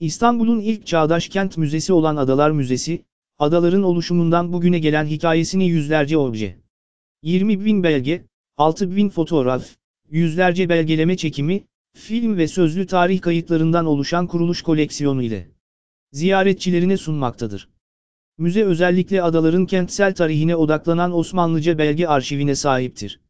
İstanbul'un ilk çağdaş kent müzesi olan Adalar Müzesi, adaların oluşumundan bugüne gelen hikayesini yüzlerce obje, 20 bin belge, 6 bin fotoğraf, yüzlerce belgeleme çekimi, film ve sözlü tarih kayıtlarından oluşan kuruluş koleksiyonu ile ziyaretçilerine sunmaktadır. Müze özellikle adaların kentsel tarihine odaklanan Osmanlıca belge arşivine sahiptir.